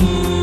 Ooh.